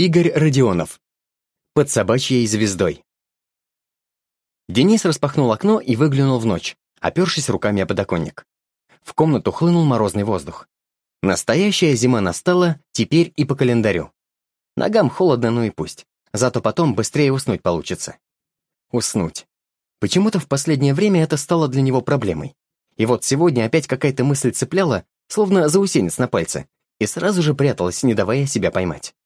Игорь Родионов. Под собачьей звездой. Денис распахнул окно и выглянул в ночь, опершись руками о подоконник. В комнату хлынул морозный воздух. Настоящая зима настала, теперь и по календарю. Ногам холодно, ну и пусть. Зато потом быстрее уснуть получится. Уснуть. Почему-то в последнее время это стало для него проблемой. И вот сегодня опять какая-то мысль цепляла, словно заусенец на пальце, и сразу же пряталась, не давая себя поймать.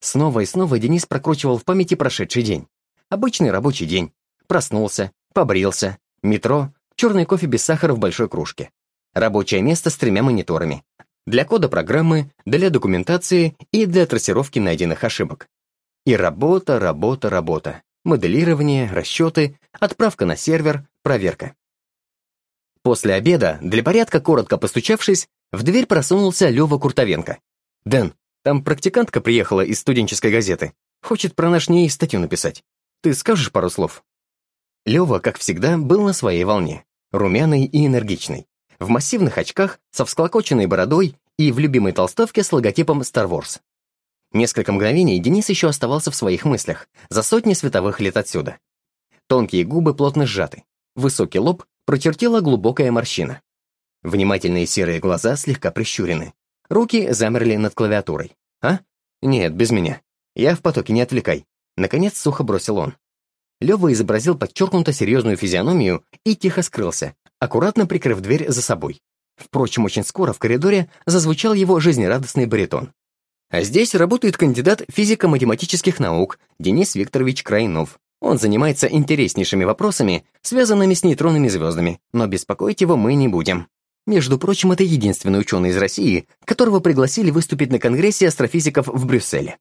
Снова и снова Денис прокручивал в памяти прошедший день. Обычный рабочий день. Проснулся, побрился, метро, черный кофе без сахара в большой кружке. Рабочее место с тремя мониторами. Для кода программы, для документации и для трассировки найденных ошибок. И работа, работа, работа. Моделирование, расчеты, отправка на сервер, проверка. После обеда, для порядка коротко постучавшись, в дверь просунулся Лева Куртовенко. «Дэн, там практикантка приехала из студенческой газеты. Хочет про наш НИИ статью написать. Ты скажешь пару слов?» Лева, как всегда, был на своей волне. Румяный и энергичный. В массивных очках, со всклокоченной бородой и в любимой толстовке с логотипом Star Wars. Несколько мгновений Денис еще оставался в своих мыслях, за сотни световых лет отсюда. Тонкие губы плотно сжаты, высокий лоб прочертила глубокая морщина. Внимательные серые глаза слегка прищурены. Руки замерли над клавиатурой. «А? Нет, без меня. Я в потоке, не отвлекай». Наконец сухо бросил он. Лёва изобразил подчеркнуто серьезную физиономию и тихо скрылся, аккуратно прикрыв дверь за собой. Впрочем, очень скоро в коридоре зазвучал его жизнерадостный баритон. А здесь работает кандидат физико-математических наук Денис Викторович Крайнов. Он занимается интереснейшими вопросами, связанными с нейтронными звездами, но беспокоить его мы не будем. Между прочим, это единственный ученый из России, которого пригласили выступить на Конгрессе астрофизиков в Брюсселе.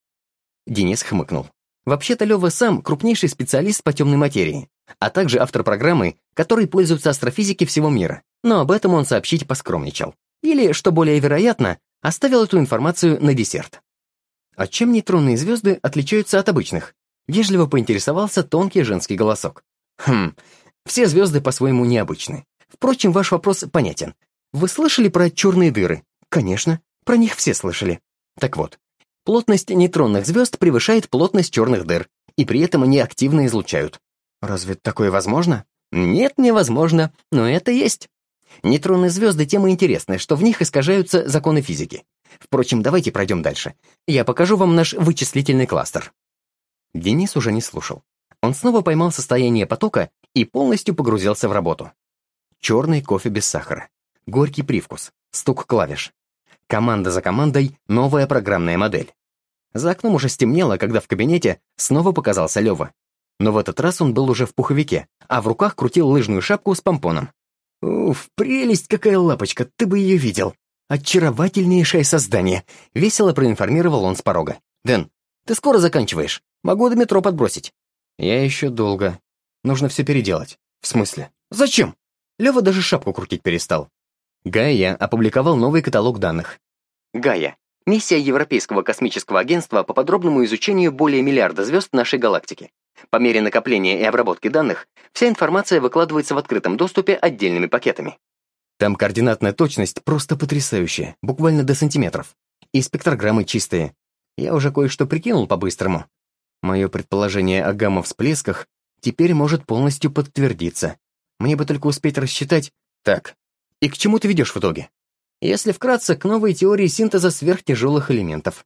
Денис хмыкнул. Вообще-то Лёва сам крупнейший специалист по темной материи, а также автор программы, которой пользуются астрофизики всего мира, но об этом он сообщить поскромничал. Или, что более вероятно, оставил эту информацию на десерт. А чем нейтронные звезды отличаются от обычных? Вежливо поинтересовался тонкий женский голосок. Хм, все звезды по-своему необычны. Впрочем, ваш вопрос понятен. Вы слышали про черные дыры? Конечно, про них все слышали. Так вот, плотность нейтронных звезд превышает плотность черных дыр, и при этом они активно излучают. Разве такое возможно? Нет, невозможно, но это есть. Нейтронные звезды тем и интересны, что в них искажаются законы физики. Впрочем, давайте пройдем дальше. Я покажу вам наш вычислительный кластер. Денис уже не слушал. Он снова поймал состояние потока и полностью погрузился в работу. Черный кофе без сахара горький привкус, стук клавиш. Команда за командой — новая программная модель. За окном уже стемнело, когда в кабинете снова показался Лёва. Но в этот раз он был уже в пуховике, а в руках крутил лыжную шапку с помпоном. «Уф, прелесть какая лапочка, ты бы ее видел! Очаровательнейшее создание!» — весело проинформировал он с порога. «Дэн, ты скоро заканчиваешь? Могу до метро подбросить». «Я еще долго. Нужно все переделать». «В смысле? Зачем?» Лёва даже шапку крутить перестал. Гайя опубликовал новый каталог данных. Гайя — миссия Европейского космического агентства по подробному изучению более миллиарда звезд нашей галактики. По мере накопления и обработки данных, вся информация выкладывается в открытом доступе отдельными пакетами. Там координатная точность просто потрясающая, буквально до сантиметров. И спектрограммы чистые. Я уже кое-что прикинул по-быстрому. Мое предположение о гамма-всплесках теперь может полностью подтвердиться. Мне бы только успеть рассчитать... Так, и к чему ты ведешь в итоге? Если вкратце, к новой теории синтеза сверхтяжелых элементов.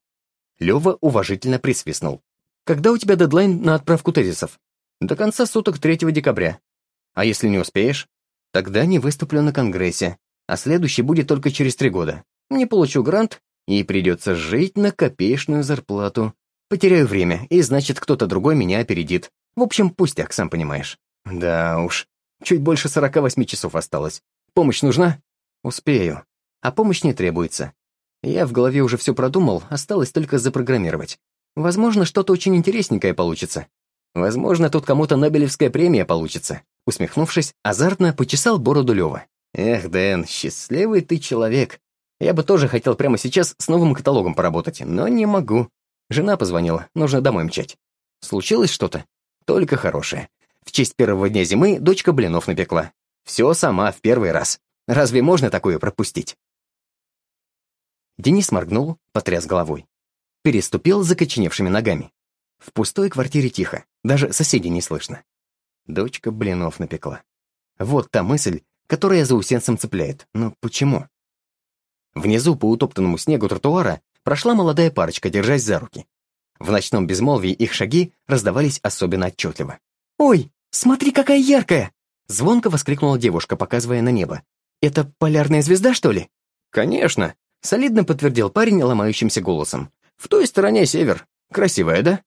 Лева уважительно присвистнул. Когда у тебя дедлайн на отправку тезисов? До конца суток 3 декабря. А если не успеешь? Тогда не выступлю на конгрессе, а следующий будет только через три года. Не получу грант, и придется жить на копеечную зарплату. Потеряю время, и значит, кто-то другой меня опередит. В общем, пустяк, сам понимаешь. Да уж, чуть больше 48 часов осталось. Помощь нужна? Успею. А помощь не требуется. Я в голове уже все продумал, осталось только запрограммировать. Возможно, что-то очень интересненькое получится. Возможно, тут кому-то Нобелевская премия получится. Усмехнувшись, азартно почесал бороду Лёва. Эх, Дэн, счастливый ты человек. Я бы тоже хотел прямо сейчас с новым каталогом поработать, но не могу. Жена позвонила, нужно домой мчать. Случилось что-то? Только хорошее. В честь первого дня зимы дочка блинов напекла. Все сама в первый раз. Разве можно такое пропустить? Денис моргнул, потряс головой. переступил закоченевшими ногами. В пустой квартире тихо, даже соседей не слышно. Дочка блинов напекла. Вот та мысль, которая за усенцем цепляет. Но почему? Внизу по утоптанному снегу тротуара прошла молодая парочка, держась за руки. В ночном безмолвии их шаги раздавались особенно отчетливо. «Ой, смотри, какая яркая!» Звонко воскликнула девушка, показывая на небо. «Это полярная звезда, что ли?» «Конечно!» — солидно подтвердил парень ломающимся голосом. «В той стороне север. Красивая, да?»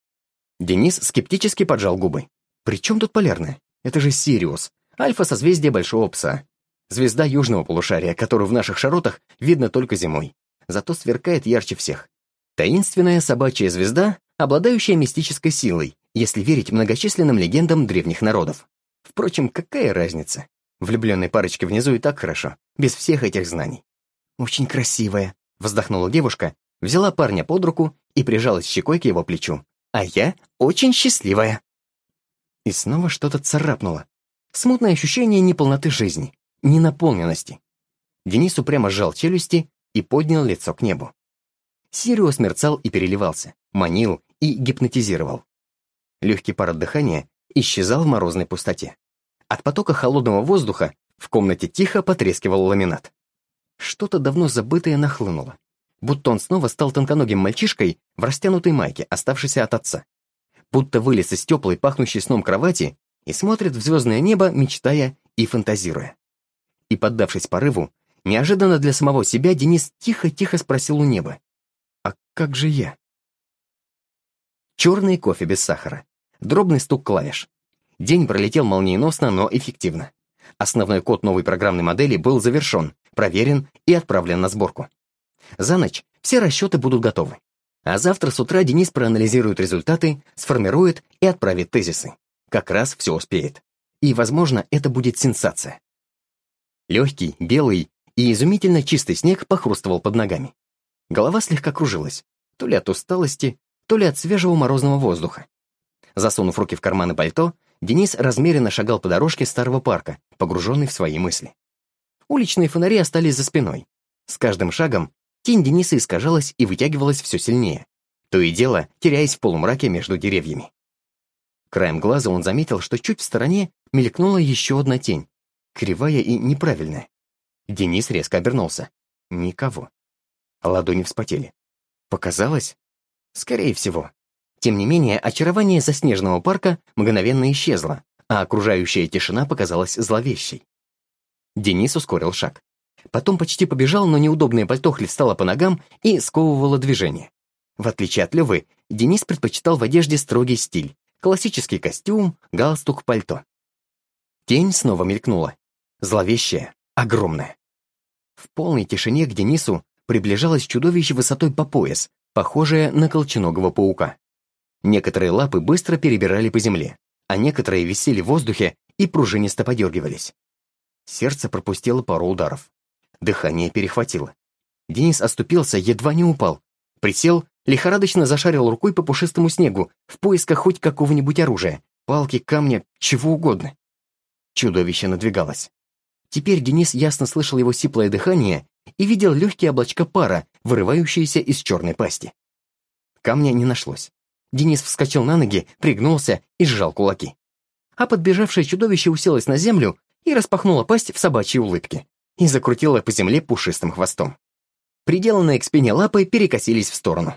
Денис скептически поджал губы. «При чем тут полярная? Это же Сириус, альфа-созвездие Большого Пса. Звезда южного полушария, которую в наших широтах видно только зимой. Зато сверкает ярче всех. Таинственная собачья звезда, обладающая мистической силой, если верить многочисленным легендам древних народов. Впрочем, какая разница? Влюбленной парочке внизу и так хорошо, без всех этих знаний. «Очень красивая», — вздохнула девушка, взяла парня под руку и прижалась щекой к его плечу. «А я очень счастливая». И снова что-то царапнуло. Смутное ощущение неполноты жизни, ненаполненности. Денис упрямо сжал челюсти и поднял лицо к небу. Сириус мерцал и переливался, манил и гипнотизировал. Легкий пар от дыхания исчезал в морозной пустоте. От потока холодного воздуха в комнате тихо потрескивал ламинат. Что-то давно забытое нахлынуло. Будто он снова стал тонконогим мальчишкой в растянутой майке, оставшейся от отца. Будто вылез из теплой, пахнущей сном кровати и смотрит в звездное небо, мечтая и фантазируя. И, поддавшись порыву, неожиданно для самого себя Денис тихо-тихо спросил у неба. «А как же я?» Черный кофе без сахара. Дробный стук клавиш. День пролетел молниеносно, но эффективно. Основной код новой программной модели был завершен, проверен и отправлен на сборку. За ночь все расчеты будут готовы. А завтра с утра Денис проанализирует результаты, сформирует и отправит тезисы. Как раз все успеет. И, возможно, это будет сенсация. Легкий, белый и изумительно чистый снег похрустывал под ногами. Голова слегка кружилась, то ли от усталости, то ли от свежего морозного воздуха. Засунув руки в карманы пальто, Денис размеренно шагал по дорожке старого парка, погруженный в свои мысли. Уличные фонари остались за спиной. С каждым шагом тень Дениса искажалась и вытягивалась все сильнее, то и дело теряясь в полумраке между деревьями. Краем глаза он заметил, что чуть в стороне мелькнула еще одна тень, кривая и неправильная. Денис резко обернулся. Никого. Ладони вспотели. Показалось? Скорее всего. Тем не менее, очарование заснеженного парка мгновенно исчезло, а окружающая тишина показалась зловещей. Денис ускорил шаг. Потом почти побежал, но неудобное пальто хлестало по ногам и сковывало движение. В отличие от Левы, Денис предпочитал в одежде строгий стиль. Классический костюм, галстук, пальто. Тень снова мелькнула. Зловещая, огромная. В полной тишине к Денису приближалось чудовище высотой по пояс, похожее на колченогого паука. Некоторые лапы быстро перебирали по земле, а некоторые висели в воздухе и пружинисто подергивались. Сердце пропустило пару ударов. Дыхание перехватило. Денис оступился, едва не упал. Присел, лихорадочно зашарил рукой по пушистому снегу в поисках хоть какого-нибудь оружия, палки, камня, чего угодно. Чудовище надвигалось. Теперь Денис ясно слышал его сиплое дыхание и видел легкие облачка пара, вырывающиеся из черной пасти. Камня не нашлось. Денис вскочил на ноги, пригнулся и сжал кулаки. А подбежавшее чудовище уселось на землю и распахнуло пасть в собачьей улыбке и закрутило по земле пушистым хвостом. Приделанные к спине лапы перекосились в сторону.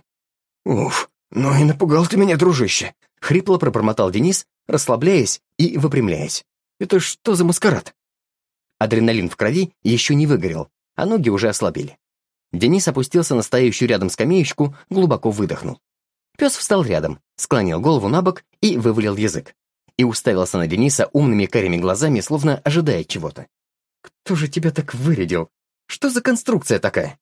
«Уф, ну и напугал ты меня, дружище!» — хрипло пробормотал Денис, расслабляясь и выпрямляясь. «Это что за маскарад?» Адреналин в крови еще не выгорел, а ноги уже ослабели. Денис опустился на стоящую рядом скамеечку, глубоко выдохнул. Пес встал рядом, склонил голову на бок и вывалил язык. И уставился на Дениса умными карими глазами, словно ожидая чего-то. «Кто же тебя так вырядил? Что за конструкция такая?»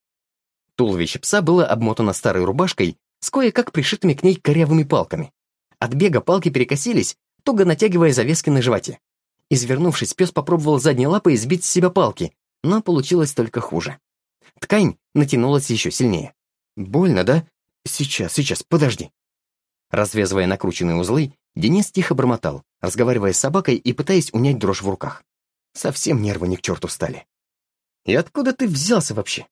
Туловище пса было обмотано старой рубашкой с кое-как пришитыми к ней корявыми палками. От бега палки перекосились, туго натягивая завески на животе. Извернувшись, пес попробовал задней лапой сбить с себя палки, но получилось только хуже. Ткань натянулась еще сильнее. «Больно, да?» «Сейчас, сейчас, подожди». Развязывая накрученные узлы, Денис тихо бормотал, разговаривая с собакой и пытаясь унять дрожь в руках. Совсем нервы не к черту стали. «И откуда ты взялся вообще?»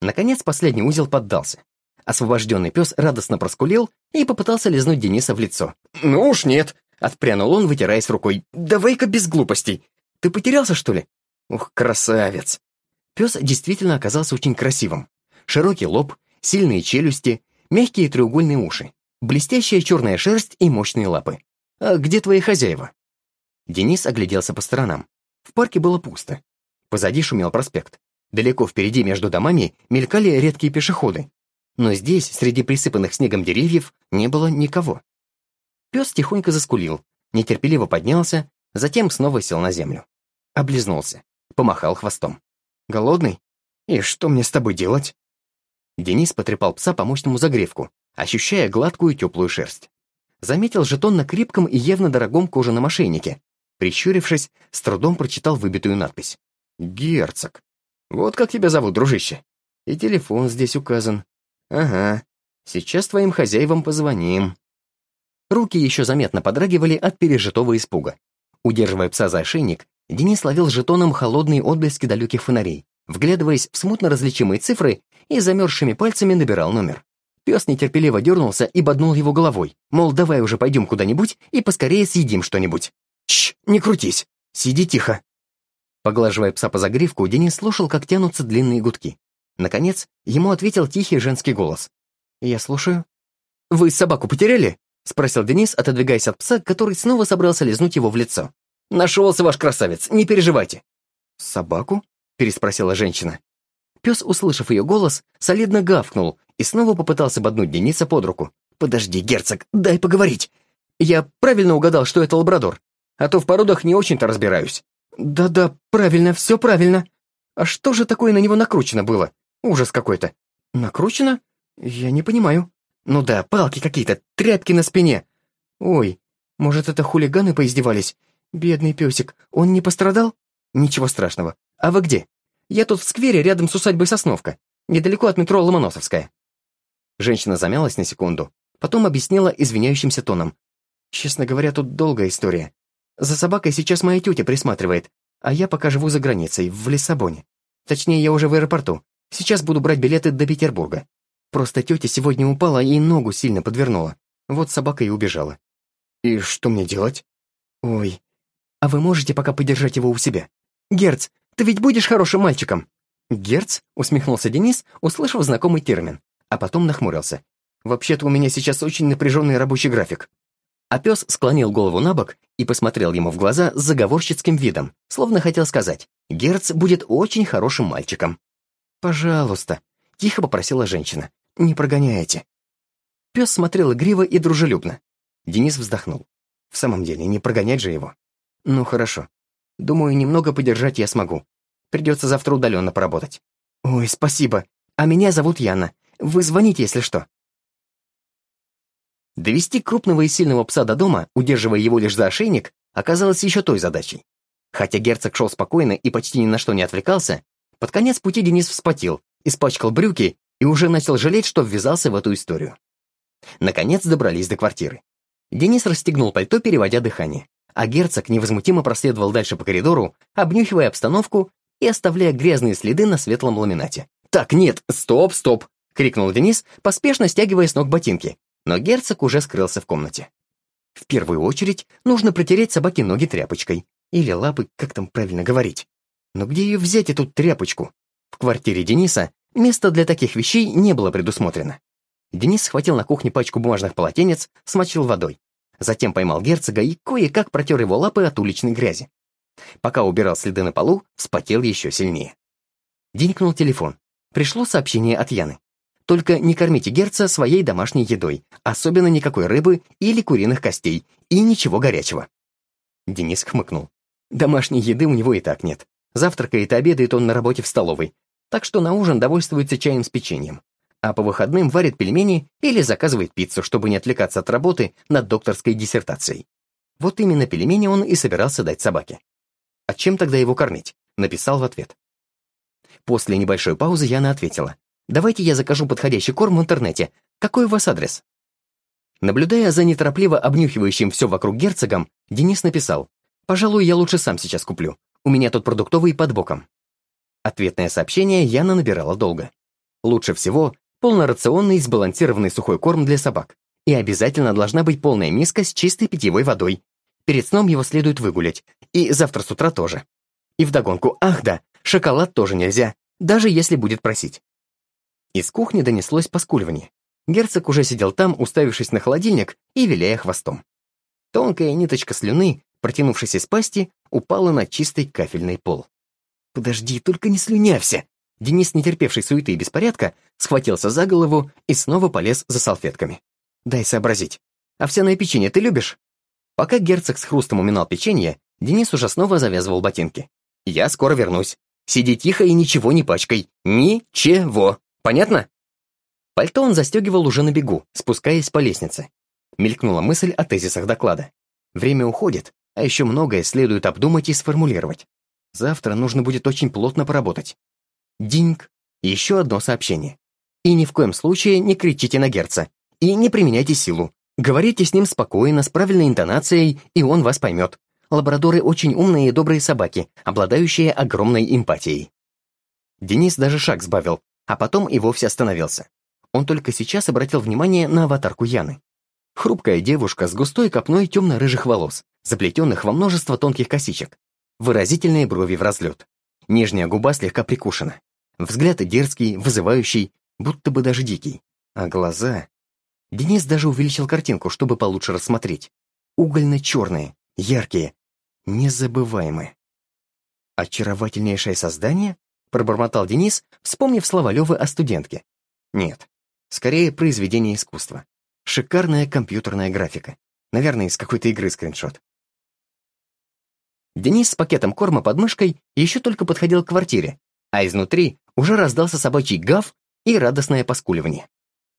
Наконец последний узел поддался. Освобожденный пес радостно проскулил и попытался лизнуть Дениса в лицо. «Ну уж нет!» — отпрянул он, вытираясь рукой. «Давай-ка без глупостей! Ты потерялся, что ли?» «Ух, красавец!» Пес действительно оказался очень красивым. Широкий лоб, сильные челюсти, мягкие треугольные уши, блестящая черная шерсть и мощные лапы. «А где твои хозяева?» Денис огляделся по сторонам. В парке было пусто. Позади шумел проспект. Далеко впереди между домами мелькали редкие пешеходы. Но здесь, среди присыпанных снегом деревьев, не было никого. Пес тихонько заскулил, нетерпеливо поднялся, затем снова сел на землю. Облизнулся, помахал хвостом. «Голодный? И что мне с тобой делать?» Денис потрепал пса по мощному загревку, ощущая гладкую теплую шерсть. Заметил жетон на крепком и явно дорогом кожаном ошейнике. Прищурившись, с трудом прочитал выбитую надпись. «Герцог. Вот как тебя зовут, дружище? И телефон здесь указан. Ага. Сейчас твоим хозяевам позвоним». Руки еще заметно подрагивали от пережитого испуга. Удерживая пса за ошейник, Денис ловил жетоном холодные отблески далеких фонарей, вглядываясь в смутно различимые цифры и замерзшими пальцами набирал номер. Пес нетерпеливо дернулся и боднул его головой, мол, давай уже пойдем куда-нибудь и поскорее съедим что-нибудь. Чш, не крутись, сиди тихо. Поглаживая пса по загривку, Денис слушал, как тянутся длинные гудки. Наконец, ему ответил тихий женский голос. «Я слушаю». «Вы собаку потеряли?» — спросил Денис, отодвигаясь от пса, который снова собрался лизнуть его в лицо. «Нашелся ваш красавец, не переживайте». «Собаку?» — переспросила женщина. Пес, услышав ее голос, солидно гавкнул и снова попытался боднуть Дениса под руку. «Подожди, герцог, дай поговорить. Я правильно угадал, что это лабрадор, а то в породах не очень-то разбираюсь». «Да-да, правильно, все правильно. А что же такое на него накручено было? Ужас какой-то». «Накручено? Я не понимаю». «Ну да, палки какие-то, тряпки на спине». «Ой, может, это хулиганы поиздевались? Бедный песик, он не пострадал?» «Ничего страшного. А вы где?» Я тут в сквере рядом с усадьбой Сосновка, недалеко от метро Ломоносовская». Женщина замялась на секунду, потом объяснила извиняющимся тоном. «Честно говоря, тут долгая история. За собакой сейчас моя тетя присматривает, а я пока живу за границей, в Лиссабоне. Точнее, я уже в аэропорту. Сейчас буду брать билеты до Петербурга. Просто тетя сегодня упала и ногу сильно подвернула. Вот собака и убежала. И что мне делать? Ой, а вы можете пока подержать его у себя? Герц, ты ведь будешь хорошим мальчиком?» «Герц?» — усмехнулся Денис, услышав знакомый термин, а потом нахмурился. «Вообще-то у меня сейчас очень напряженный рабочий график». А пес склонил голову на бок и посмотрел ему в глаза с заговорщицким видом, словно хотел сказать, «Герц будет очень хорошим мальчиком». «Пожалуйста», — тихо попросила женщина, — «не прогоняйте». Пес смотрел игриво и дружелюбно. Денис вздохнул. В самом деле, не прогонять же его. «Ну хорошо, Думаю, немного подержать я смогу. Придется завтра удаленно поработать. Ой, спасибо. А меня зовут Яна. Вы звоните, если что. Довести крупного и сильного пса до дома, удерживая его лишь за ошейник, оказалось еще той задачей. Хотя герцог шел спокойно и почти ни на что не отвлекался, под конец пути Денис вспотел, испачкал брюки и уже начал жалеть, что ввязался в эту историю. Наконец добрались до квартиры. Денис расстегнул пальто, переводя дыхание а герцог невозмутимо проследовал дальше по коридору, обнюхивая обстановку и оставляя грязные следы на светлом ламинате. «Так, нет, стоп, стоп!» — крикнул Денис, поспешно стягивая с ног ботинки, но герцог уже скрылся в комнате. В первую очередь нужно протереть собаке ноги тряпочкой. Или лапы, как там правильно говорить. Но где ее взять, эту тряпочку? В квартире Дениса места для таких вещей не было предусмотрено. Денис схватил на кухне пачку бумажных полотенец, смочил водой. Затем поймал герцога и кое-как протер его лапы от уличной грязи. Пока убирал следы на полу, вспотел еще сильнее. Динкнул телефон. Пришло сообщение от Яны. Только не кормите герца своей домашней едой, особенно никакой рыбы или куриных костей, и ничего горячего. Денис хмыкнул. Домашней еды у него и так нет. Завтракает и обедает он на работе в столовой, так что на ужин довольствуется чаем с печеньем а по выходным варит пельмени или заказывает пиццу, чтобы не отвлекаться от работы над докторской диссертацией. Вот именно пельмени он и собирался дать собаке. «А чем тогда его кормить?» — написал в ответ. После небольшой паузы Яна ответила. «Давайте я закажу подходящий корм в интернете. Какой у вас адрес?» Наблюдая за неторопливо обнюхивающим все вокруг герцогом, Денис написал. «Пожалуй, я лучше сам сейчас куплю. У меня тут продуктовый под боком». Ответное сообщение Яна набирала долго. Лучше всего полнорационный сбалансированный сухой корм для собак. И обязательно должна быть полная миска с чистой питьевой водой. Перед сном его следует выгулять. И завтра с утра тоже. И вдогонку, ах да, шоколад тоже нельзя, даже если будет просить. Из кухни донеслось поскуливание. Герцог уже сидел там, уставившись на холодильник и виляя хвостом. Тонкая ниточка слюны, протянувшись из пасти, упала на чистый кафельный пол. «Подожди, только не слюнявся!» Денис, не терпевший суеты и беспорядка, схватился за голову и снова полез за салфетками. «Дай сообразить. Овсяное печенье ты любишь?» Пока герцог с хрустом уминал печенье, Денис уже снова завязывал ботинки. «Я скоро вернусь. Сиди тихо и ничего не пачкай. Ничего. Понятно?» Пальто он застегивал уже на бегу, спускаясь по лестнице. Мелькнула мысль о тезисах доклада. Время уходит, а еще многое следует обдумать и сформулировать. Завтра нужно будет очень плотно поработать. Динг. Еще одно сообщение. И ни в коем случае не кричите на герца. И не применяйте силу. Говорите с ним спокойно, с правильной интонацией, и он вас поймет. Лабрадоры очень умные и добрые собаки, обладающие огромной эмпатией. Денис даже шаг сбавил, а потом и вовсе остановился. Он только сейчас обратил внимание на аватарку Яны. Хрупкая девушка с густой копной темно-рыжих волос, заплетенных во множество тонких косичек. Выразительные брови в разлет. Нижняя губа слегка прикушена. Взгляд дерзкий, вызывающий, будто бы даже дикий. А глаза... Денис даже увеличил картинку, чтобы получше рассмотреть. Угольно-черные, яркие, незабываемые. «Очаровательнейшее создание?» — пробормотал Денис, вспомнив слова Левы о студентке. «Нет, скорее произведение искусства. Шикарная компьютерная графика. Наверное, из какой-то игры скриншот. Денис с пакетом корма под мышкой еще только подходил к квартире, а изнутри уже раздался собачий гав и радостное поскуливание.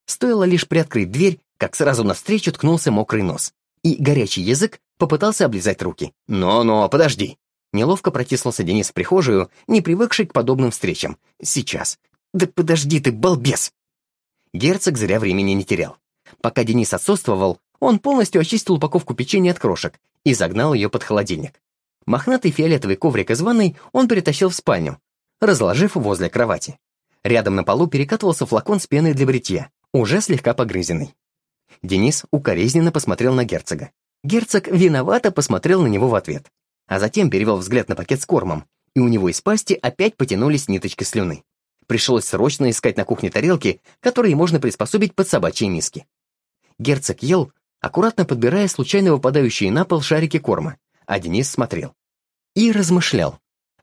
Стоило лишь приоткрыть дверь, как сразу навстречу ткнулся мокрый нос, и горячий язык попытался облизать руки. «Но-но, подожди!» Неловко протиснулся Денис в прихожую, не привыкший к подобным встречам. «Сейчас. Да подожди ты, балбес!» Герцог зря времени не терял. Пока Денис отсутствовал, он полностью очистил упаковку печенья от крошек и загнал ее под холодильник. Мохнатый фиолетовый коврик из ванной он перетащил в спальню, разложив возле кровати. Рядом на полу перекатывался флакон с пеной для бритья, уже слегка погрызенный. Денис укоризненно посмотрел на герцога. Герцог виновато посмотрел на него в ответ, а затем перевел взгляд на пакет с кормом, и у него из пасти опять потянулись ниточки слюны. Пришлось срочно искать на кухне тарелки, которые можно приспособить под собачьи миски. Герцог ел, аккуратно подбирая случайно выпадающие на пол шарики корма, а Денис смотрел. И размышлял.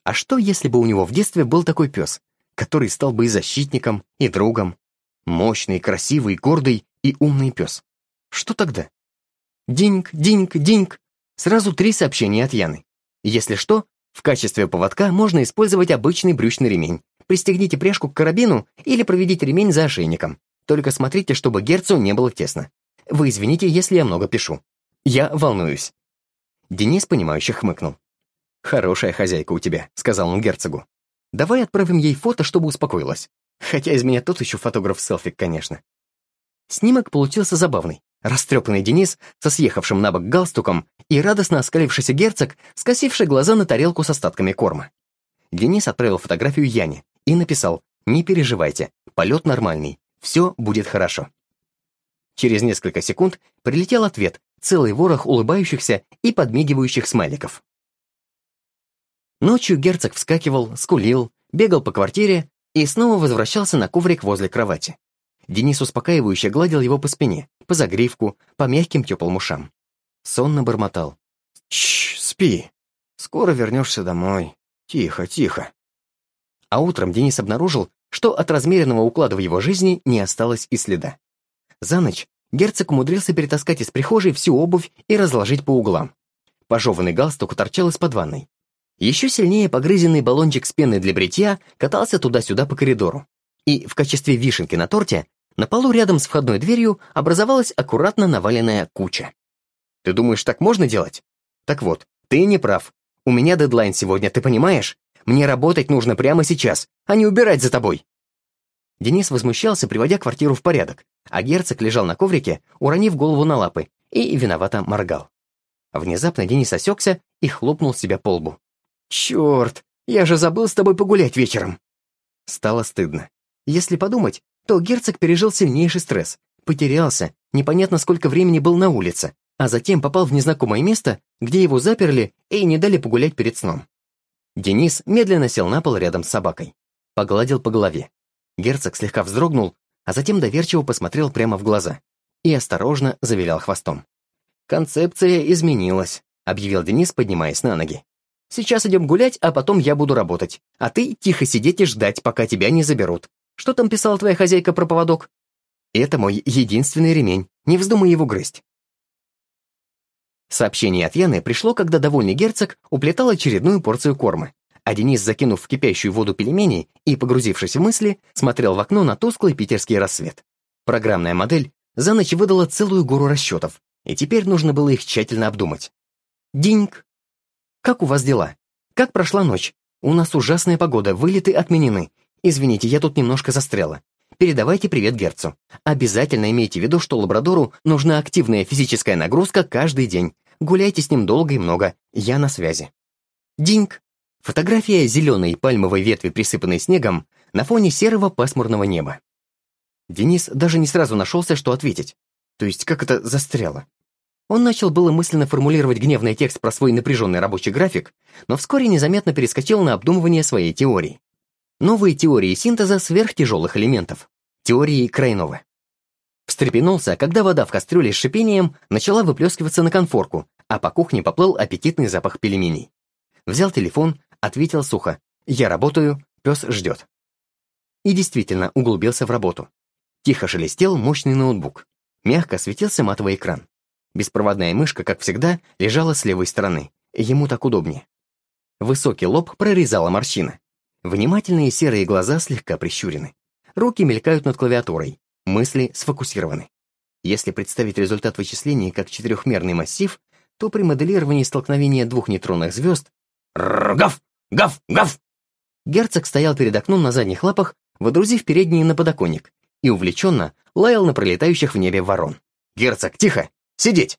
А что, если бы у него в детстве был такой пес, который стал бы и защитником, и другом? Мощный, красивый, гордый и умный пес. Что тогда? Динг, динг, динг. Сразу три сообщения от Яны. Если что, в качестве поводка можно использовать обычный брючный ремень. Пристегните пряжку к карабину или проведите ремень за ошейником. Только смотрите, чтобы герцу не было тесно. Вы извините, если я много пишу. Я волнуюсь». Денис, понимающе хмыкнул. «Хорошая хозяйка у тебя», — сказал он герцогу. «Давай отправим ей фото, чтобы успокоилась. Хотя из меня тот еще фотограф-селфик, конечно». Снимок получился забавный. Растрепанный Денис со съехавшим на бок галстуком и радостно оскалившийся герцог, скосивший глаза на тарелку с остатками корма. Денис отправил фотографию Яне и написал «Не переживайте, полет нормальный, все будет хорошо». Через несколько секунд прилетел ответ, целый ворох улыбающихся и подмигивающих смайликов. Ночью герцог вскакивал, скулил, бегал по квартире и снова возвращался на коврик возле кровати. Денис успокаивающе гладил его по спине, по загривку, по мягким теплым ушам. Сонно бормотал. «Чш, спи. Скоро вернешься домой. Тихо, тихо». А утром Денис обнаружил, что от размеренного уклада в его жизни не осталось и следа. За ночь герцог умудрился перетаскать из прихожей всю обувь и разложить по углам. Пожеванный галстук торчал из-под ванной. Еще сильнее погрызенный баллончик с пеной для бритья катался туда-сюда по коридору. И в качестве вишенки на торте на полу рядом с входной дверью образовалась аккуратно наваленная куча. «Ты думаешь, так можно делать?» «Так вот, ты не прав. У меня дедлайн сегодня, ты понимаешь? Мне работать нужно прямо сейчас, а не убирать за тобой». Денис возмущался, приводя квартиру в порядок, а герцог лежал на коврике, уронив голову на лапы, и виновато моргал. Внезапно Денис осекся и хлопнул себя по лбу. «Черт, я же забыл с тобой погулять вечером!» Стало стыдно. Если подумать, то герцог пережил сильнейший стресс, потерялся, непонятно сколько времени был на улице, а затем попал в незнакомое место, где его заперли и не дали погулять перед сном. Денис медленно сел на пол рядом с собакой. Погладил по голове. Герцог слегка вздрогнул, а затем доверчиво посмотрел прямо в глаза и осторожно завилял хвостом. «Концепция изменилась», — объявил Денис, поднимаясь на ноги. «Сейчас идем гулять, а потом я буду работать. А ты тихо сидеть и ждать, пока тебя не заберут. Что там писала твоя хозяйка про поводок?» «Это мой единственный ремень. Не вздумай его грызть». Сообщение от Яны пришло, когда довольный герцог уплетал очередную порцию корма, а Денис, закинув в кипящую воду пельмени и погрузившись в мысли, смотрел в окно на тусклый питерский рассвет. Программная модель за ночь выдала целую гору расчетов, и теперь нужно было их тщательно обдумать. Динг! Как у вас дела? Как прошла ночь? У нас ужасная погода, вылеты отменены. Извините, я тут немножко застряла. Передавайте привет Герцу. Обязательно имейте в виду, что лабрадору нужна активная физическая нагрузка каждый день. Гуляйте с ним долго и много. Я на связи. Динг! Фотография зеленой пальмовой ветви, присыпанной снегом, на фоне серого пасмурного неба. Денис даже не сразу нашелся, что ответить. То есть, как это застряло? Он начал было мысленно формулировать гневный текст про свой напряженный рабочий график, но вскоре незаметно перескочил на обдумывание своей теории. Новые теории синтеза сверхтяжелых элементов. Теории Крайнова. Встрепенулся, когда вода в кастрюле с шипением начала выплескиваться на конфорку, а по кухне поплыл аппетитный запах пельменей. Взял телефон, ответил сухо. «Я работаю, пес ждет». И действительно углубился в работу. Тихо шелестел мощный ноутбук. Мягко светился матовый экран. Беспроводная мышка, как всегда, лежала с левой стороны. Ему так удобнее. Высокий лоб прорезала морщина. Внимательные серые глаза слегка прищурены. Руки мелькают над клавиатурой. Мысли сфокусированы. Если представить результат вычислений как четырехмерный массив, то при моделировании столкновения двух нейтронных звезд «Гав! Гав! Гав!» Герцог стоял перед окном на задних лапах, водрузив передние на подоконник, и увлеченно лаял на пролетающих в небе ворон. «Герцог, тихо! Сидеть!»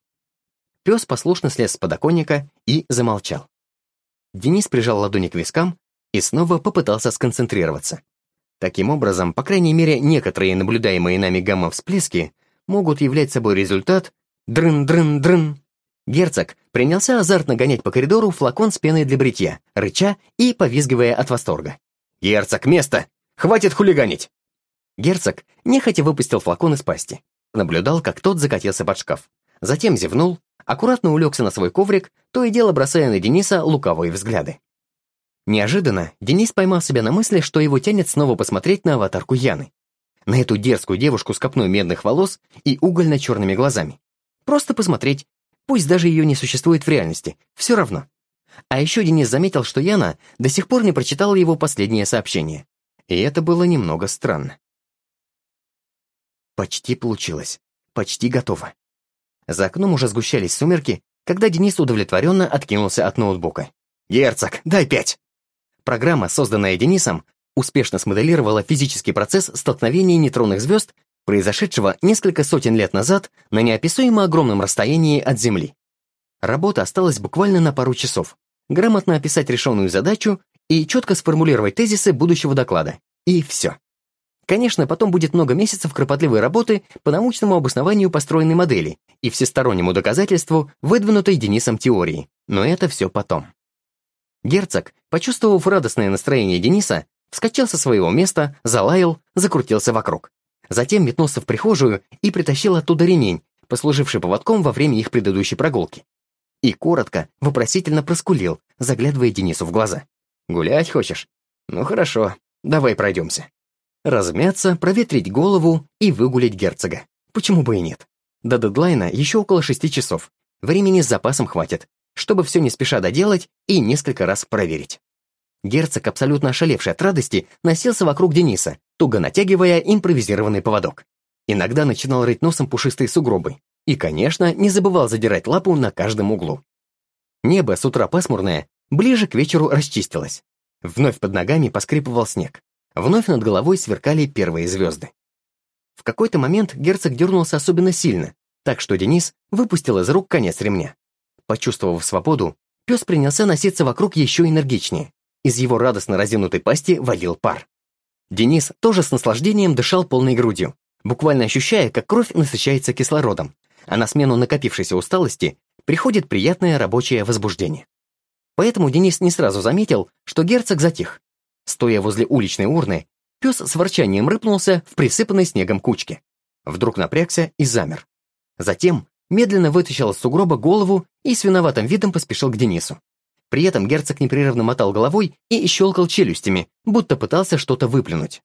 Пес послушно слез с подоконника и замолчал. Денис прижал ладони к вискам и снова попытался сконцентрироваться. Таким образом, по крайней мере, некоторые наблюдаемые нами гамма-всплески могут являть собой результат дрын-дрын-дрын. Герцог принялся азартно гонять по коридору флакон с пеной для бритья, рыча и повизгивая от восторга. «Герцог, место! Хватит хулиганить!» Герцог нехотя выпустил флакон из пасти. Наблюдал, как тот закатился под шкаф. Затем зевнул, аккуратно улегся на свой коврик, то и дело бросая на Дениса луковые взгляды. Неожиданно Денис поймал себя на мысли, что его тянет снова посмотреть на аватарку Яны. На эту дерзкую девушку с копной медных волос и угольно-черными глазами. Просто посмотреть, пусть даже ее не существует в реальности, все равно. А еще Денис заметил, что Яна до сих пор не прочитала его последнее сообщение. И это было немного странно. Почти получилось. Почти готово. За окном уже сгущались сумерки, когда Денис удовлетворенно откинулся от ноутбука. «Герцог, дай пять!» Программа, созданная Денисом, успешно смоделировала физический процесс столкновения нейтронных звезд, произошедшего несколько сотен лет назад на неописуемо огромном расстоянии от Земли. Работа осталась буквально на пару часов. Грамотно описать решенную задачу и четко сформулировать тезисы будущего доклада. И все. Конечно, потом будет много месяцев кропотливой работы по научному обоснованию построенной модели и всестороннему доказательству выдвинутой Денисом теории. Но это все потом. Герцог, почувствовав радостное настроение Дениса, вскочил со своего места, залаял, закрутился вокруг. Затем метнулся в прихожую и притащил оттуда ремень, послуживший поводком во время их предыдущей прогулки. И коротко, вопросительно проскулил, заглядывая Денису в глаза. «Гулять хочешь? Ну хорошо, давай пройдемся». Размяться, проветрить голову и выгулять герцога. Почему бы и нет? До дедлайна еще около шести часов. Времени с запасом хватит, чтобы все не спеша доделать и несколько раз проверить. Герцог, абсолютно ошалевший от радости, носился вокруг Дениса, туго натягивая импровизированный поводок. Иногда начинал рыть носом пушистые сугробы. И, конечно, не забывал задирать лапу на каждом углу. Небо с утра пасмурное, ближе к вечеру расчистилось. Вновь под ногами поскрипывал снег. Вновь над головой сверкали первые звезды. В какой-то момент герцог дернулся особенно сильно, так что Денис выпустил из рук конец ремня. Почувствовав свободу, пес принялся носиться вокруг еще энергичнее. Из его радостно разинутой пасти валил пар. Денис тоже с наслаждением дышал полной грудью, буквально ощущая, как кровь насыщается кислородом, а на смену накопившейся усталости приходит приятное рабочее возбуждение. Поэтому Денис не сразу заметил, что герцог затих. Стоя возле уличной урны, пес с ворчанием рыпнулся в присыпанной снегом кучке. Вдруг напрягся и замер. Затем медленно вытащил из сугроба голову и с виноватым видом поспешил к Денису. При этом герцог непрерывно мотал головой и щелкал челюстями, будто пытался что-то выплюнуть.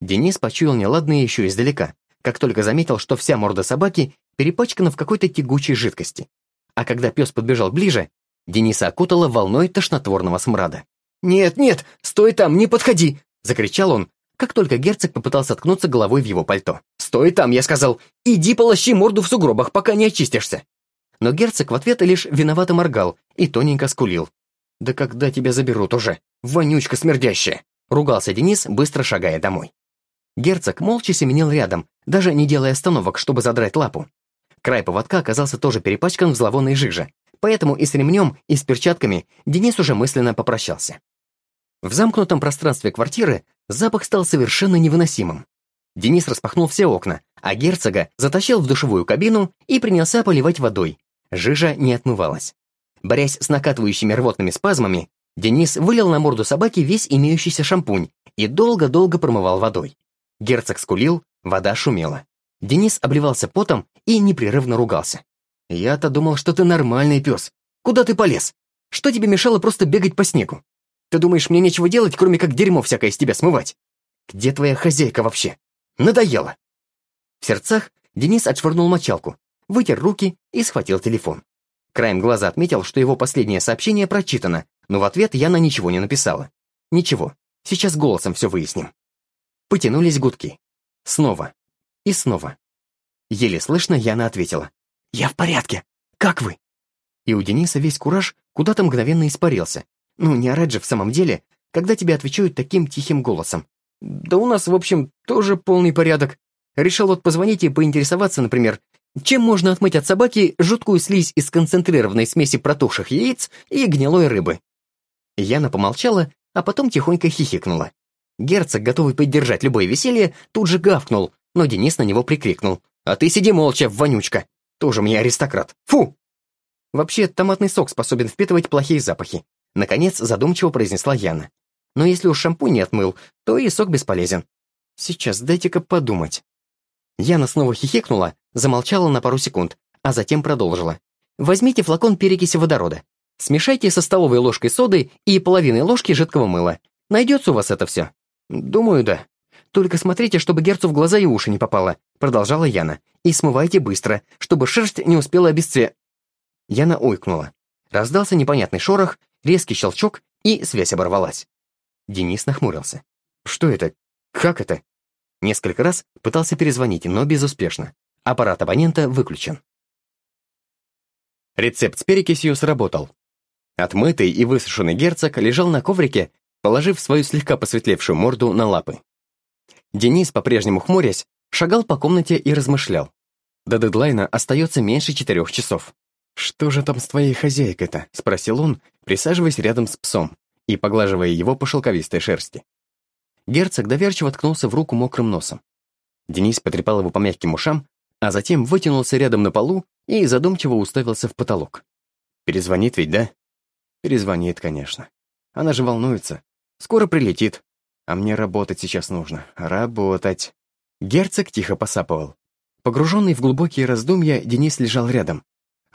Денис почуял неладное еще издалека, как только заметил, что вся морда собаки перепачкана в какой-то тягучей жидкости. А когда пес подбежал ближе, Дениса окутала волной тошнотворного смрада. «Нет, нет, стой там, не подходи!» — закричал он, как только герцог попытался ткнуться головой в его пальто. «Стой там!» — я сказал. «Иди полощи морду в сугробах, пока не очистишься!» Но герцог в ответ лишь виновато моргал и тоненько скулил. «Да когда тебя заберут уже? Вонючка смердящая!» — ругался Денис, быстро шагая домой. Герцог молча семенил рядом, даже не делая остановок, чтобы задрать лапу. Край поводка оказался тоже перепачкан в зловонной жиже, поэтому и с ремнем, и с перчатками Денис уже мысленно попрощался. В замкнутом пространстве квартиры запах стал совершенно невыносимым. Денис распахнул все окна, а герцога затащил в душевую кабину и принялся поливать водой. Жижа не отмывалась. Борясь с накатывающими рвотными спазмами, Денис вылил на морду собаки весь имеющийся шампунь и долго-долго промывал водой. Герцог скулил, вода шумела. Денис обливался потом и непрерывно ругался. «Я-то думал, что ты нормальный пес. Куда ты полез? Что тебе мешало просто бегать по снегу? Ты думаешь, мне нечего делать, кроме как дерьмо всякое из тебя смывать? Где твоя хозяйка вообще? Надоело!» В сердцах Денис отшвырнул мочалку, вытер руки и схватил телефон. Краем глаза отметил, что его последнее сообщение прочитано, но в ответ Яна ничего не написала. «Ничего, сейчас голосом все выясним». Потянулись гудки. Снова. И снова. Еле слышно Яна ответила. «Я в порядке. Как вы?» И у Дениса весь кураж куда-то мгновенно испарился. Ну, не орать же в самом деле, когда тебе отвечают таким тихим голосом. «Да у нас, в общем, тоже полный порядок. Решил вот позвонить и поинтересоваться, например, чем можно отмыть от собаки жуткую слизь из концентрированной смеси протухших яиц и гнилой рыбы?» Яна помолчала, а потом тихонько хихикнула. Герцог, готовый поддержать любое веселье, тут же гавкнул, но Денис на него прикрикнул. «А ты сиди молча, вонючка! Тоже мне аристократ! Фу!» Вообще, томатный сок способен впитывать плохие запахи. Наконец, задумчиво произнесла Яна. Но если уж шампунь не отмыл, то и сок бесполезен. Сейчас, дайте-ка подумать. Яна снова хихикнула, замолчала на пару секунд, а затем продолжила. Возьмите флакон перекиси водорода. Смешайте со столовой ложкой соды и половиной ложки жидкого мыла. Найдется у вас это все? Думаю, да. Только смотрите, чтобы герцу в глаза и уши не попало, продолжала Яна. И смывайте быстро, чтобы шерсть не успела обесцве... Яна ойкнула. Раздался непонятный шорох, резкий щелчок, и связь оборвалась. Денис нахмурился. Что это? Как это? Несколько раз пытался перезвонить, но безуспешно. Аппарат абонента выключен. Рецепт с перекисью сработал. Отмытый и высушенный герцог лежал на коврике, положив свою слегка посветлевшую морду на лапы. Денис, по-прежнему хмурясь, шагал по комнате и размышлял. До дедлайна остается меньше четырех часов. «Что же там с твоей хозяйкой-то?» — спросил он, присаживаясь рядом с псом и поглаживая его по шелковистой шерсти. Герцог доверчиво ткнулся в руку мокрым носом. Денис потрепал его по мягким ушам, а затем вытянулся рядом на полу и задумчиво уставился в потолок. «Перезвонит ведь, да?» «Перезвонит, конечно. Она же волнуется. Скоро прилетит. А мне работать сейчас нужно. Работать». Герцог тихо посапывал. Погруженный в глубокие раздумья, Денис лежал рядом.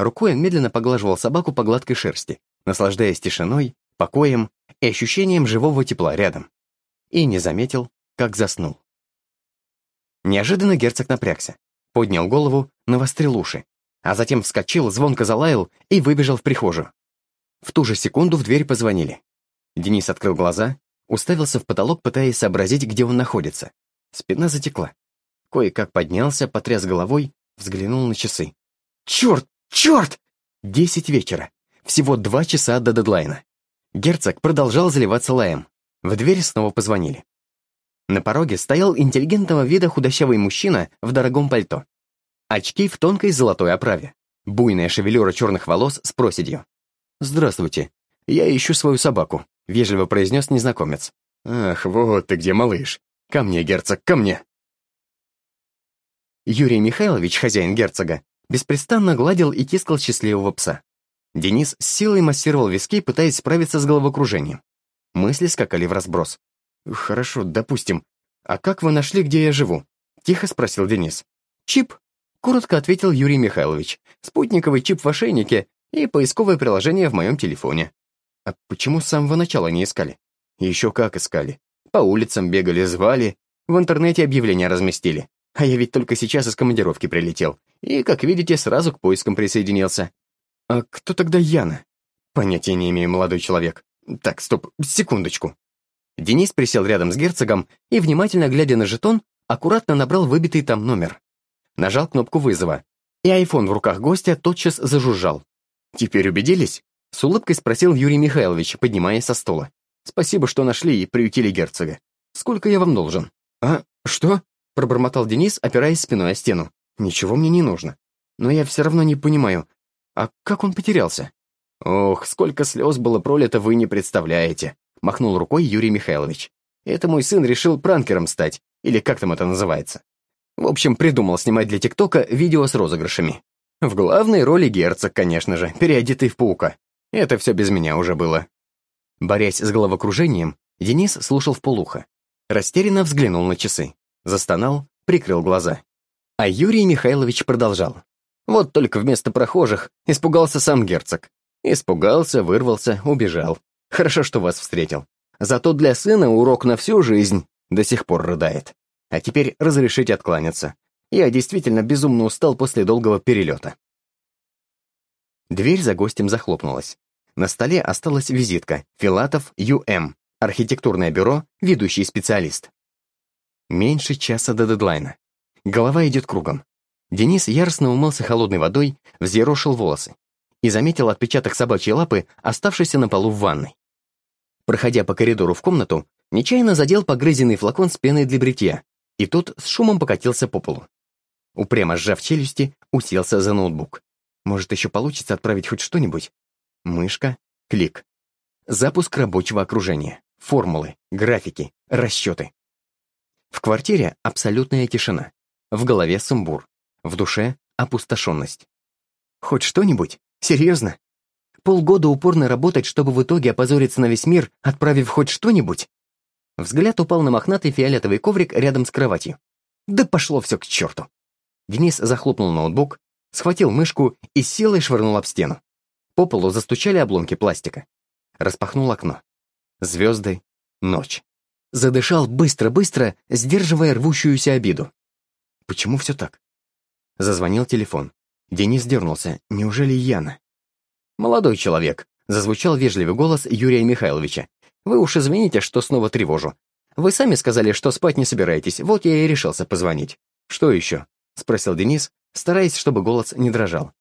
Рукой он медленно поглаживал собаку по гладкой шерсти, наслаждаясь тишиной, покоем и ощущением живого тепла рядом. И не заметил, как заснул. Неожиданно герцог напрягся, поднял голову, навострил уши, а затем вскочил, звонко залаял и выбежал в прихожую. В ту же секунду в дверь позвонили. Денис открыл глаза, уставился в потолок, пытаясь сообразить, где он находится. Спина затекла. Кое-как поднялся, потряс головой, взглянул на часы. «Черт! Черт!» Десять вечера. Всего два часа до дедлайна. Герцог продолжал заливаться лаем. В дверь снова позвонили. На пороге стоял интеллигентного вида худощавый мужчина в дорогом пальто. Очки в тонкой золотой оправе. Буйная шевелюра черных волос с проседью. «Здравствуйте. Я ищу свою собаку», — вежливо произнес незнакомец. «Ах, вот ты где, малыш. Ко мне, герцог, ко мне!» Юрий Михайлович, хозяин герцога, беспрестанно гладил и тискал счастливого пса. Денис с силой массировал виски, пытаясь справиться с головокружением. Мысли скакали в разброс. «Хорошо, допустим. А как вы нашли, где я живу?» — тихо спросил Денис. «Чип», — коротко ответил Юрий Михайлович. «Спутниковый чип в ошейнике и поисковое приложение в моем телефоне». «А почему с самого начала не искали?» «Еще как искали. По улицам бегали, звали, в интернете объявления разместили. А я ведь только сейчас из командировки прилетел. И, как видите, сразу к поискам присоединился. А кто тогда Яна? Понятия не имею, молодой человек. Так, стоп, секундочку. Денис присел рядом с герцогом и, внимательно глядя на жетон, аккуратно набрал выбитый там номер. Нажал кнопку вызова, и айфон в руках гостя тотчас зажужжал. «Теперь убедились?» — с улыбкой спросил Юрий Михайлович, поднимаясь со стола. «Спасибо, что нашли и приютили герцога. Сколько я вам должен?» «А, что?» — пробормотал Денис, опираясь спиной о стену. «Ничего мне не нужно. Но я все равно не понимаю, а как он потерялся?» «Ох, сколько слез было пролито, вы не представляете», — махнул рукой Юрий Михайлович. «Это мой сын решил пранкером стать, или как там это называется. В общем, придумал снимать для ТикТока видео с розыгрышами. В главной роли герцог, конечно же, переодетый в паука. Это все без меня уже было». Борясь с головокружением, Денис слушал в полухо. Растерянно взглянул на часы. Застонал, прикрыл глаза. А Юрий Михайлович продолжал. Вот только вместо прохожих испугался сам герцог. Испугался, вырвался, убежал. Хорошо, что вас встретил. Зато для сына урок на всю жизнь до сих пор рыдает. А теперь разрешите откланяться. Я действительно безумно устал после долгого перелета. Дверь за гостем захлопнулась. На столе осталась визитка «Филатов Ю.М. Архитектурное бюро, ведущий специалист». Меньше часа до дедлайна. Голова идет кругом. Денис яростно умылся холодной водой, взъерошил волосы и заметил отпечаток собачьей лапы, оставшийся на полу в ванной. Проходя по коридору в комнату, нечаянно задел погрызенный флакон с пеной для бритья, и тот с шумом покатился по полу. Упрямо сжав челюсти, уселся за ноутбук. Может, еще получится отправить хоть что-нибудь? Мышка, клик. Запуск рабочего окружения, формулы, графики, расчеты. В квартире абсолютная тишина. В голове сумбур. В душе опустошенность. Хоть что-нибудь? Серьезно? Полгода упорно работать, чтобы в итоге опозориться на весь мир, отправив хоть что-нибудь? Взгляд упал на мохнатый фиолетовый коврик рядом с кроватью. Да пошло все к черту. Денис захлопнул ноутбук, схватил мышку и силой швырнул об стену. По полу застучали обломки пластика. Распахнул окно. Звезды, ночь. Задышал быстро-быстро, сдерживая рвущуюся обиду. Почему все так? Зазвонил телефон. Денис дернулся. Неужели Яна? «Молодой человек», — зазвучал вежливый голос Юрия Михайловича. «Вы уж извините, что снова тревожу. Вы сами сказали, что спать не собираетесь, вот я и решился позвонить». «Что еще?» — спросил Денис, стараясь, чтобы голос не дрожал.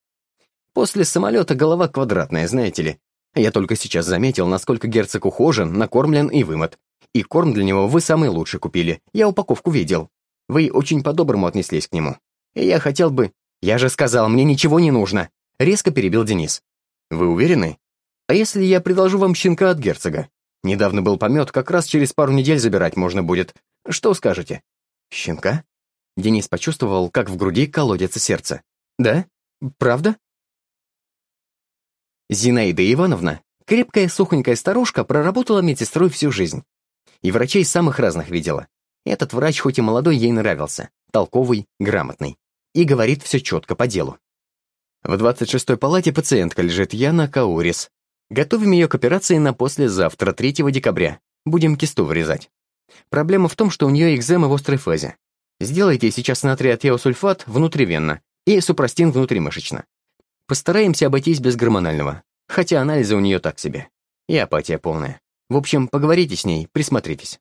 «После самолета голова квадратная, знаете ли. Я только сейчас заметил, насколько герцог ухожен, накормлен и вымот. И корм для него вы самый лучший купили. Я упаковку видел. Вы очень по-доброму отнеслись к нему. И я хотел бы... Я же сказал, мне ничего не нужно. Резко перебил Денис. Вы уверены? А если я предложу вам щенка от герцога? Недавно был помет, как раз через пару недель забирать можно будет. Что скажете? Щенка? Денис почувствовал, как в груди колодится сердце. Да? Правда? Зинаида Ивановна, крепкая сухонькая старушка, проработала медсестрой всю жизнь и врачей самых разных видела. Этот врач, хоть и молодой, ей нравился, толковый, грамотный, и говорит все четко по делу. В 26-й палате пациентка лежит Яна Каурис. Готовим ее к операции на послезавтра, 3 декабря. Будем кисту вырезать. Проблема в том, что у нее экзема в острой фазе. Сделайте сейчас натриотиосульфат внутривенно и супрастин внутримышечно. Постараемся обойтись без гормонального, хотя анализы у нее так себе. И апатия полная. В общем, поговорите с ней, присмотритесь.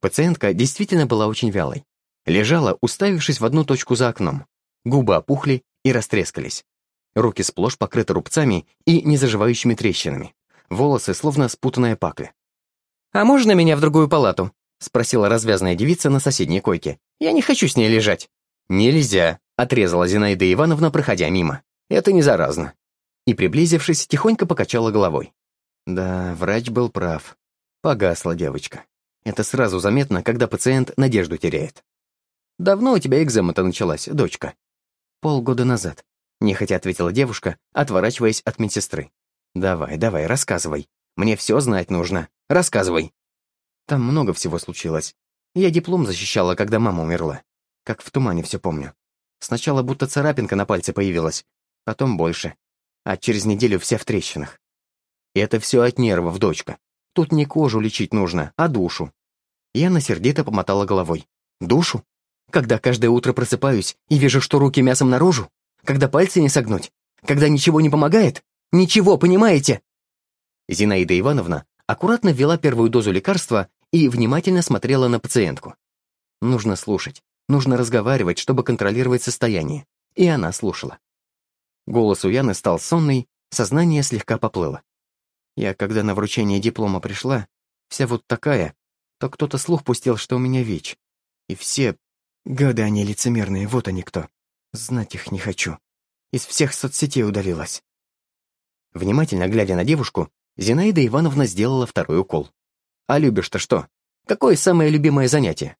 Пациентка действительно была очень вялой. Лежала, уставившись в одну точку за окном. Губы опухли и растрескались. Руки сплошь покрыты рубцами и незаживающими трещинами. Волосы словно спутанная пакля. «А можно меня в другую палату?» — спросила развязная девица на соседней койке. «Я не хочу с ней лежать». «Нельзя», — отрезала Зинаида Ивановна, проходя мимо. «Это не заразно». И, приблизившись, тихонько покачала головой. Да, врач был прав. Погасла девочка. Это сразу заметно, когда пациент надежду теряет. «Давно у тебя экзема-то началась, дочка?» «Полгода назад», — нехотя ответила девушка, отворачиваясь от медсестры. «Давай, давай, рассказывай. Мне все знать нужно. Рассказывай». Там много всего случилось. Я диплом защищала, когда мама умерла. Как в тумане все помню. Сначала будто царапинка на пальце появилась, потом больше. А через неделю вся в трещинах. Это все от нервов, дочка. Тут не кожу лечить нужно, а душу. Яна сердито помотала головой. Душу? Когда каждое утро просыпаюсь и вижу, что руки мясом наружу? Когда пальцы не согнуть? Когда ничего не помогает? Ничего, понимаете? Зинаида Ивановна аккуратно ввела первую дозу лекарства и внимательно смотрела на пациентку. Нужно слушать, нужно разговаривать, чтобы контролировать состояние. И она слушала. Голос у Яны стал сонный, сознание слегка поплыло. Я, когда на вручение диплома пришла, вся вот такая, то кто-то слух пустил, что у меня ВИЧ. И все... Гады они лицемерные, вот они кто. Знать их не хочу. Из всех соцсетей удалилась. Внимательно глядя на девушку, Зинаида Ивановна сделала второй укол. «А любишь-то что? Какое самое любимое занятие?»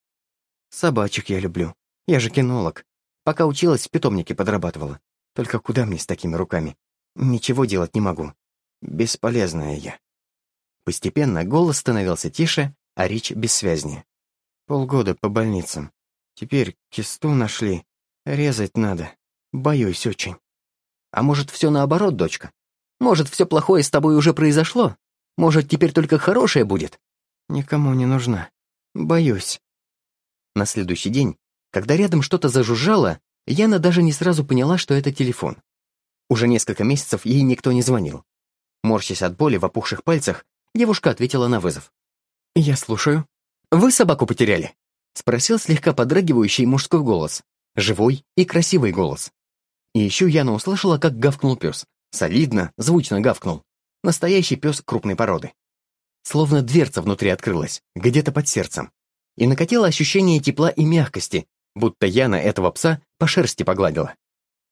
«Собачек я люблю. Я же кинолог. Пока училась, в питомнике подрабатывала. Только куда мне с такими руками? Ничего делать не могу. Бесполезная я». Постепенно голос становился тише, а речь бессвязнее. «Полгода по больницам. Теперь кисту нашли. Резать надо. Боюсь очень». «А может, все наоборот, дочка? Может, все плохое с тобой уже произошло? Может, теперь только хорошее будет?» «Никому не нужна. Боюсь». На следующий день, когда рядом что-то зажужжало, Яна даже не сразу поняла, что это телефон. Уже несколько месяцев ей никто не звонил. Морщась от боли в опухших пальцах, девушка ответила на вызов. «Я слушаю. Вы собаку потеряли?» — спросил слегка подрагивающий мужской голос. Живой и красивый голос. И еще Яна услышала, как гавкнул пес. Солидно, звучно гавкнул. Настоящий пес крупной породы. Словно дверца внутри открылась, где-то под сердцем. И накатило ощущение тепла и мягкости, будто Яна этого пса по шерсти погладила.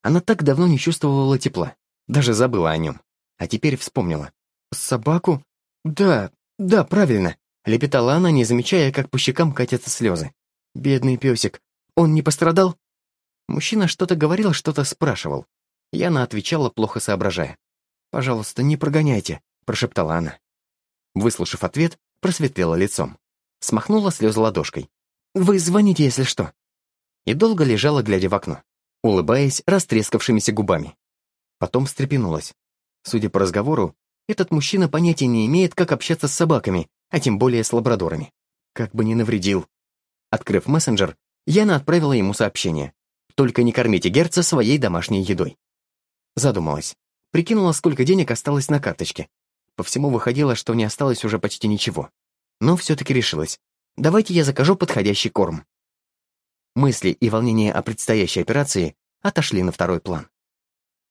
Она так давно не чувствовала тепла, даже забыла о нем. А теперь вспомнила. «Собаку? Да, да, правильно», — лепетала она, не замечая, как по щекам катятся слезы. «Бедный песик. Он не пострадал?» Мужчина что-то говорил, что-то спрашивал. Яна отвечала, плохо соображая. «Пожалуйста, не прогоняйте», — прошептала она. Выслушав ответ, просветлела лицом. Смахнула слезы ладошкой. «Вы звоните, если что». И долго лежала, глядя в окно, улыбаясь растрескавшимися губами. Потом встрепенулась. Судя по разговору, этот мужчина понятия не имеет, как общаться с собаками, а тем более с лабрадорами. Как бы не навредил. Открыв мессенджер, Яна отправила ему сообщение. «Только не кормите Герца своей домашней едой». Задумалась. Прикинула, сколько денег осталось на карточке. По всему выходило, что не осталось уже почти ничего. Но все-таки решилась. Давайте я закажу подходящий корм. Мысли и волнение о предстоящей операции отошли на второй план.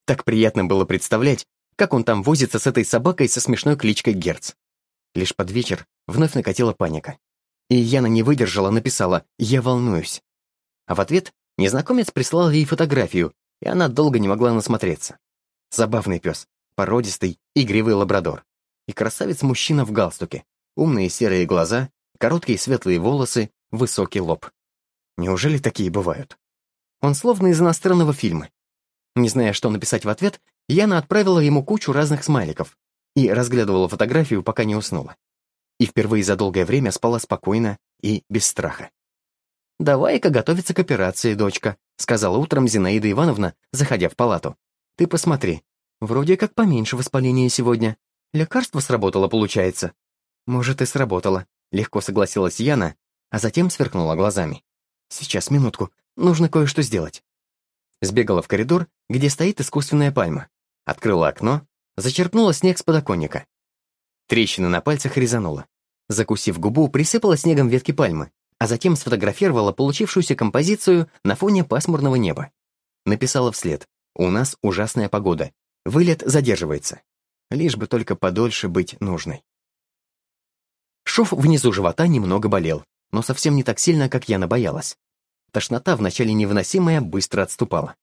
Так приятно было представлять, как он там возится с этой собакой со смешной кличкой Герц. Лишь под вечер вновь накатила паника. И Яна не выдержала, написала «Я волнуюсь». А в ответ незнакомец прислал ей фотографию, и она долго не могла насмотреться. Забавный пес, породистый, игривый лабрадор. И красавец-мужчина в галстуке, умные серые глаза, короткие светлые волосы, высокий лоб. Неужели такие бывают? Он словно из иностранного фильма. Не зная, что написать в ответ, Яна отправила ему кучу разных смайликов и разглядывала фотографию, пока не уснула. И впервые за долгое время спала спокойно и без страха. «Давай-ка готовиться к операции, дочка», сказала утром Зинаида Ивановна, заходя в палату. «Ты посмотри. Вроде как поменьше воспаления сегодня. Лекарство сработало, получается». «Может, и сработало», — легко согласилась Яна, а затем сверкнула глазами. «Сейчас, минутку. Нужно кое-что сделать». Сбегала в коридор, где стоит искусственная пальма. Открыла окно, зачерпнула снег с подоконника. Трещина на пальцах резанула. Закусив губу, присыпала снегом ветки пальмы, а затем сфотографировала получившуюся композицию на фоне пасмурного неба. Написала вслед «У нас ужасная погода. Вылет задерживается. Лишь бы только подольше быть нужной». Шов внизу живота немного болел, но совсем не так сильно, как я набоялась. Тошнота, вначале невыносимая, быстро отступала.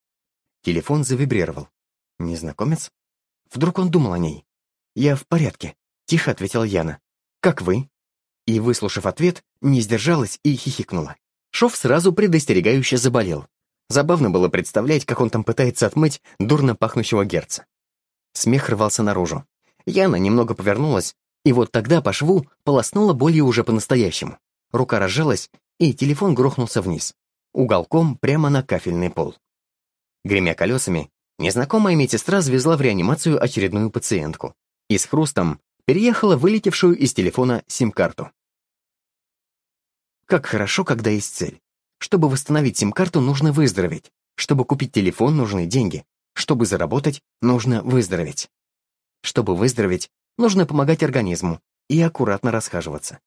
Телефон завибрировал. Незнакомец? Вдруг он думал о ней? «Я в порядке», — тихо ответила Яна. «Как вы?» и, выслушав ответ, не сдержалась и хихикнула. Шов сразу предостерегающе заболел. Забавно было представлять, как он там пытается отмыть дурно пахнущего герца. Смех рвался наружу. Яна немного повернулась, и вот тогда по шву полоснула болью уже по-настоящему. Рука разжалась, и телефон грохнулся вниз. Уголком прямо на кафельный пол. Гремя колесами, незнакомая медсестра свезла в реанимацию очередную пациентку и с хрустом переехала вылетевшую из телефона сим-карту. Как хорошо, когда есть цель. Чтобы восстановить сим-карту, нужно выздороветь. Чтобы купить телефон, нужны деньги. Чтобы заработать, нужно выздороветь. Чтобы выздороветь, нужно помогать организму и аккуратно расхаживаться.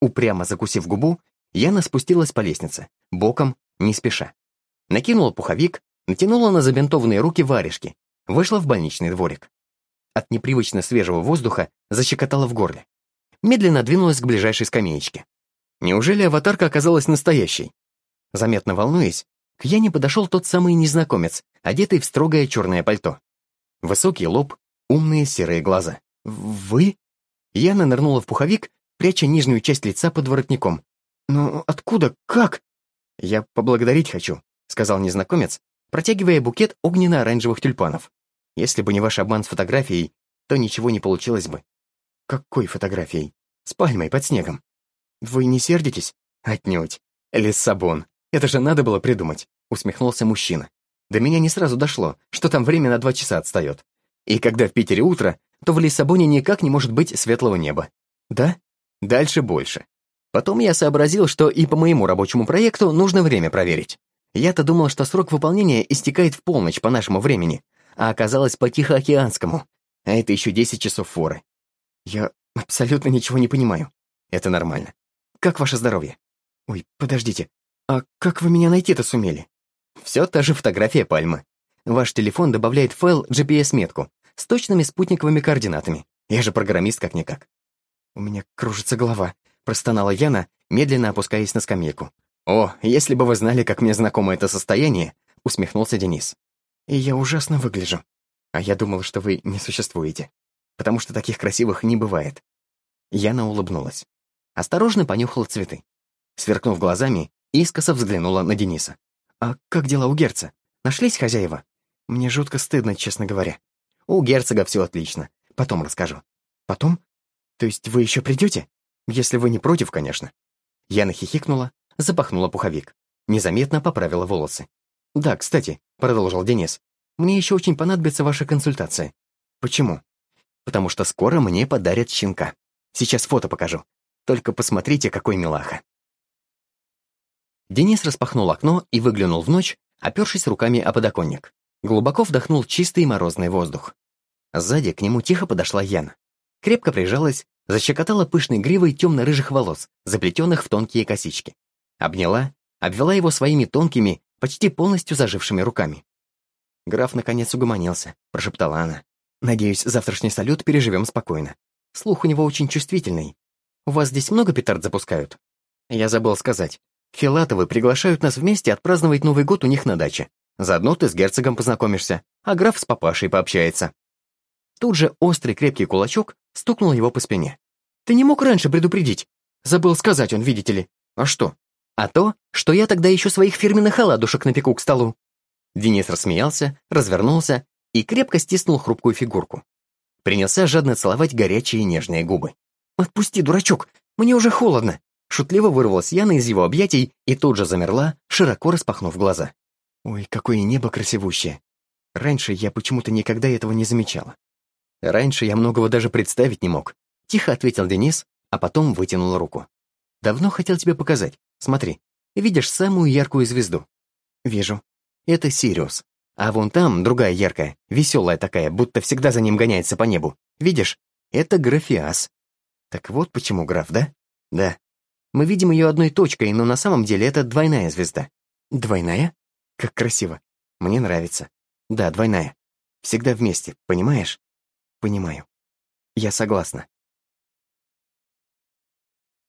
Упрямо закусив губу, Яна спустилась по лестнице, боком, не спеша. Накинула пуховик, натянула на забинтованные руки варежки, вышла в больничный дворик. От непривычно свежего воздуха защекотала в горле. Медленно двинулась к ближайшей скамеечке. Неужели аватарка оказалась настоящей? Заметно волнуясь, к Яне подошел тот самый незнакомец, одетый в строгое черное пальто. Высокий лоб, умные серые глаза. «Вы?» Яна нырнула в пуховик, пряча нижнюю часть лица под воротником. «Но откуда? Как?» «Я поблагодарить хочу», — сказал незнакомец, протягивая букет огненно-оранжевых тюльпанов. «Если бы не ваш обман с фотографией, то ничего не получилось бы». «Какой фотографией?» «С пальмой под снегом». «Вы не сердитесь?» «Отнюдь. Лиссабон. Это же надо было придумать», — усмехнулся мужчина. До меня не сразу дошло, что там время на два часа отстает. И когда в Питере утро, то в Лиссабоне никак не может быть светлого неба. Да? Дальше больше. Потом я сообразил, что и по моему рабочему проекту нужно время проверить. Я-то думал, что срок выполнения истекает в полночь по нашему времени, а оказалось по Тихоокеанскому. А это еще 10 часов форы. Я абсолютно ничего не понимаю. Это нормально. Как ваше здоровье? Ой, подождите. А как вы меня найти-то сумели? Все та же фотография пальмы. Ваш телефон добавляет файл GPS-метку с точными спутниковыми координатами. Я же программист как-никак. У меня кружится голова, простонала Яна, медленно опускаясь на скамейку. «О, если бы вы знали, как мне знакомо это состояние», — усмехнулся Денис. «И я ужасно выгляжу. А я думал, что вы не существуете, потому что таких красивых не бывает». Яна улыбнулась. Осторожно понюхала цветы. Сверкнув глазами, искоса взглянула на Дениса. «А как дела у Герца? Нашлись хозяева? Мне жутко стыдно, честно говоря. У герцога все отлично. Потом расскажу». «Потом? То есть вы еще придете? Если вы не против, конечно». Яна хихикнула, запахнула пуховик. Незаметно поправила волосы. «Да, кстати», — продолжил Денис, «мне еще очень понадобится ваша консультация». «Почему?» «Потому что скоро мне подарят щенка. Сейчас фото покажу. Только посмотрите, какой милаха». Денис распахнул окно и выглянул в ночь, опершись руками о подоконник. Глубоко вдохнул чистый морозный воздух. Сзади к нему тихо подошла Яна. Крепко прижалась, защекотала пышной гривой темно-рыжих волос, заплетенных в тонкие косички. Обняла, обвела его своими тонкими, почти полностью зажившими руками. Граф наконец угомонился, прошептала она. «Надеюсь, завтрашний салют переживем спокойно. Слух у него очень чувствительный, у вас здесь много петард запускают?» Я забыл сказать. Филатовы приглашают нас вместе отпраздновать Новый год у них на даче. Заодно ты с герцогом познакомишься, а граф с папашей пообщается. Тут же острый крепкий кулачок стукнул его по спине. «Ты не мог раньше предупредить?» Забыл сказать он, видите ли. А что? А то, что я тогда еще своих фирменных оладушек напеку к столу. Денис рассмеялся, развернулся и крепко стиснул хрупкую фигурку. Принялся жадно целовать горячие нежные губы. «Отпусти, дурачок, мне уже холодно!» Шутливо вырвалась Яна из его объятий и тут же замерла, широко распахнув глаза. «Ой, какое небо красивущее! Раньше я почему-то никогда этого не замечала. Раньше я многого даже представить не мог», — тихо ответил Денис, а потом вытянул руку. «Давно хотел тебе показать. Смотри, видишь самую яркую звезду?» «Вижу. Это Сириус. А вон там другая яркая, веселая такая, будто всегда за ним гоняется по небу. Видишь? Это Графиас. Так вот почему граф, да? Да. Мы видим ее одной точкой, но на самом деле это двойная звезда. Двойная? Как красиво. Мне нравится. Да, двойная. Всегда вместе, понимаешь? Понимаю. Я согласна.